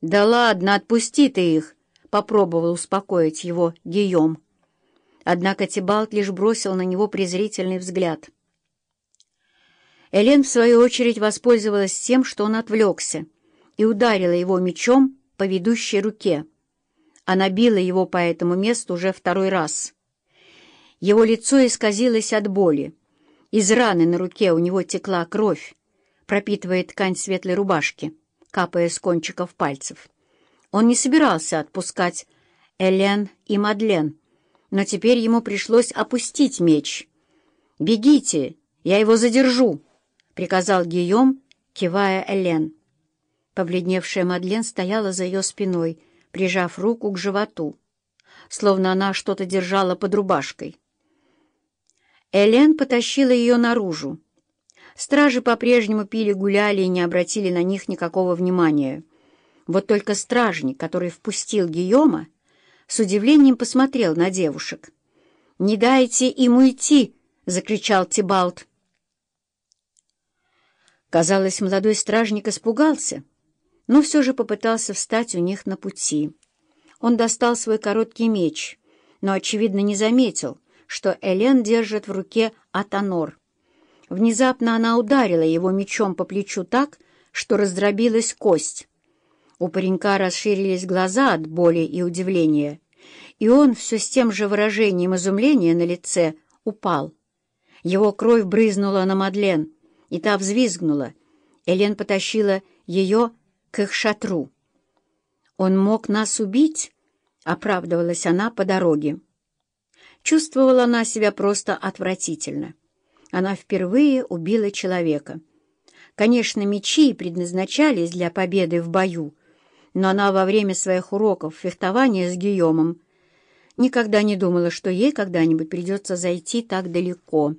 «Да ладно, отпусти ты их!» — попробовал успокоить его Гийом. Однако Тибалт лишь бросил на него презрительный взгляд. Элен, в свою очередь, воспользовалась тем, что он отвлекся, и ударила его мечом по ведущей руке. Она била его по этому месту уже второй раз. Его лицо исказилось от боли. Из раны на руке у него текла кровь, пропитывая ткань светлой рубашки, капая с кончиков пальцев. Он не собирался отпускать Элен и Мадлен, но теперь ему пришлось опустить меч. «Бегите, я его задержу!» — приказал Гийом, кивая Элен. Побледневшая Мадлен стояла за ее спиной, прижав руку к животу, словно она что-то держала под рубашкой. Элен потащила ее наружу. Стражи по-прежнему пили-гуляли и не обратили на них никакого внимания. Вот только стражник, который впустил Гийома, с удивлением посмотрел на девушек. «Не дайте им уйти!» — закричал Тибалт. Казалось, молодой стражник испугался, но все же попытался встать у них на пути. Он достал свой короткий меч, но, очевидно, не заметил, что Элен держит в руке Атанор. Внезапно она ударила его мечом по плечу так, что раздробилась кость. У паренька расширились глаза от боли и удивления, и он все с тем же выражением изумления на лице упал. Его кровь брызнула на Мадлен, и та взвизгнула. Элен потащила ее к их шатру. «Он мог нас убить?» — оправдывалась она по дороге. Чувствовала она себя просто отвратительно. Она впервые убила человека. Конечно, мечи предназначались для победы в бою, но она во время своих уроков фехтования с Гийомом никогда не думала, что ей когда-нибудь придется зайти так далеко.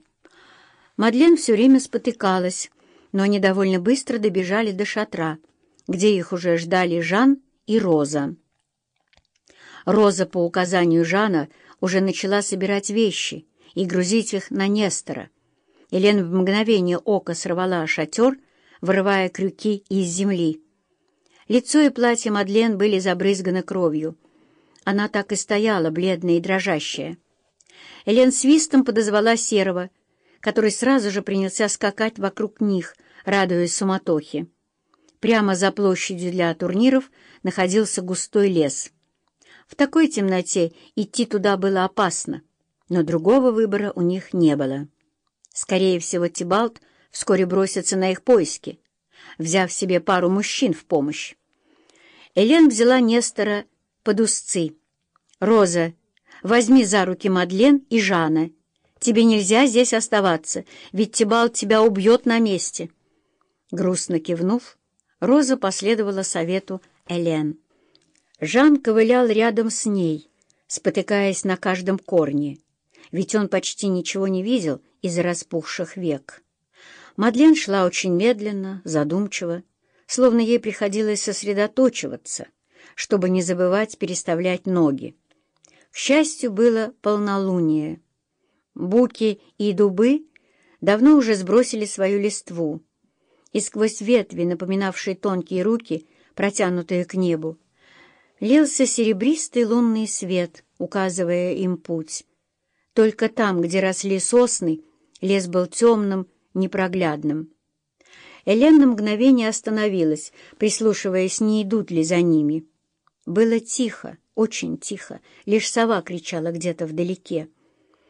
Мадлен все время спотыкалась, но они довольно быстро добежали до шатра — где их уже ждали Жан и Роза. Роза по указанию Жана уже начала собирать вещи и грузить их на Нестора. Елена в мгновение ока сорвала шатер, вырывая крюки из земли. Лицо и платье Мадлен были забрызганы кровью. Она так и стояла, бледная и дрожащая. Элен свистом подозвала Серого, который сразу же принялся скакать вокруг них, радуясь суматохе. Прямо за площадью для турниров находился густой лес. В такой темноте идти туда было опасно, но другого выбора у них не было. Скорее всего, Тибалт вскоре бросится на их поиски, взяв себе пару мужчин в помощь. Элен взяла Нестора под узцы. «Роза, возьми за руки Мадлен и Жана. Тебе нельзя здесь оставаться, ведь Тибалт тебя убьет на месте». Грустно кивнув, Роза последовала совету Элен. Жан ковылял рядом с ней, спотыкаясь на каждом корне, ведь он почти ничего не видел из-за распухших век. Мадлен шла очень медленно, задумчиво, словно ей приходилось сосредоточиваться, чтобы не забывать переставлять ноги. К счастью, было полнолуние. Буки и дубы давно уже сбросили свою листву, и сквозь ветви, напоминавшие тонкие руки, протянутые к небу, лился серебристый лунный свет, указывая им путь. Только там, где росли сосны, лес был темным, непроглядным. Элен на мгновение остановилась, прислушиваясь, не идут ли за ними. Было тихо, очень тихо, лишь сова кричала где-то вдалеке.